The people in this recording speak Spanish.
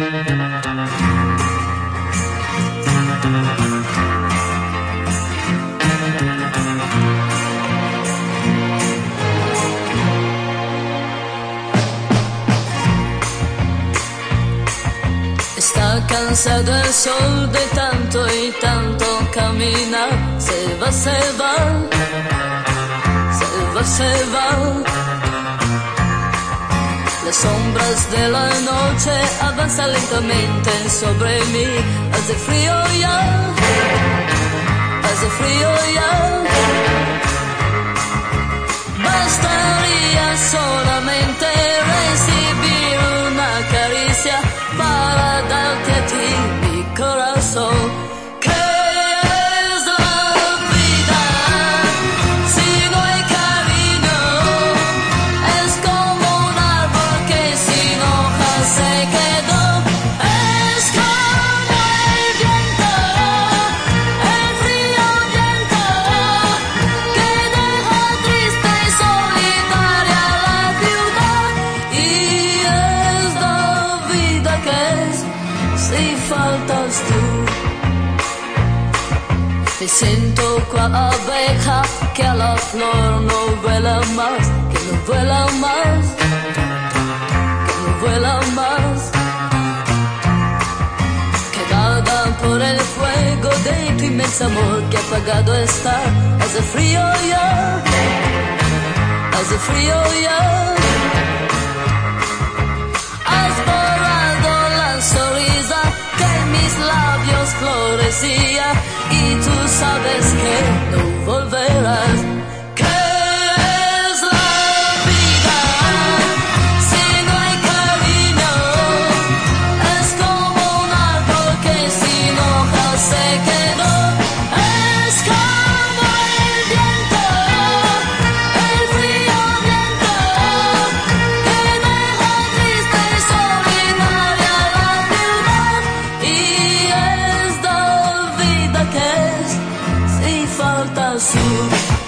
Está cansado el sol de tanto y tanto caminar. Se va, se va, se va, se va. Las sombras de la noche avanzan lentamente sobre mí. Hace frío ya, hace frío ya. Bastaría solamente recibir una caricia faltas tú. Me siento cual abeja que a la flor no vuela más, que no vuela más, que no vuela más. Quemada por el fuego de tu inmenso amor que apagado está. Hace frío ya, hace frío ya. Sabes que see you.